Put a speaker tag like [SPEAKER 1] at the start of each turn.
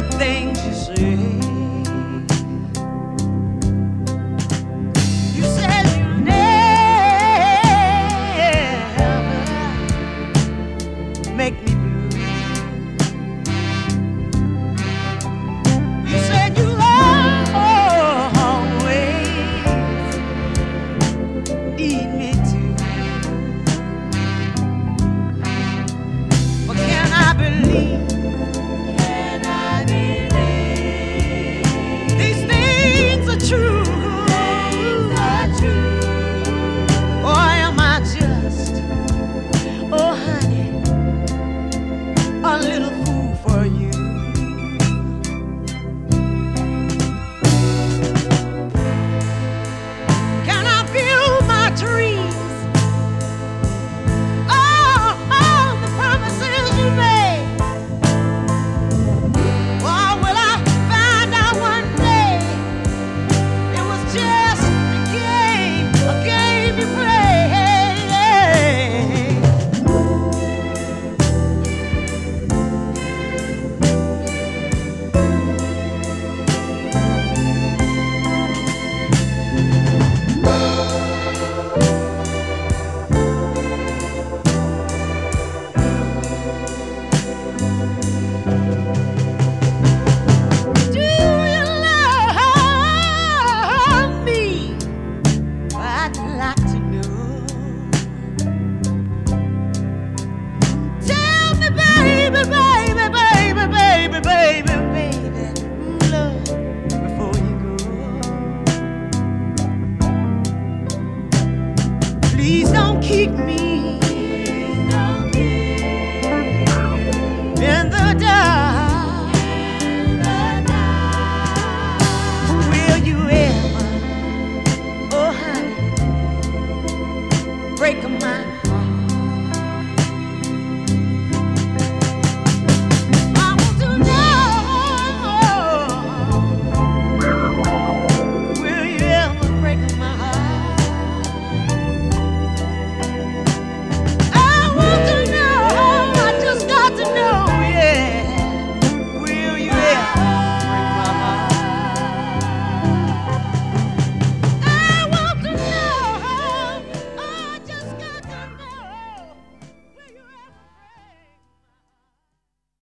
[SPEAKER 1] nothing to say. You said you never make me.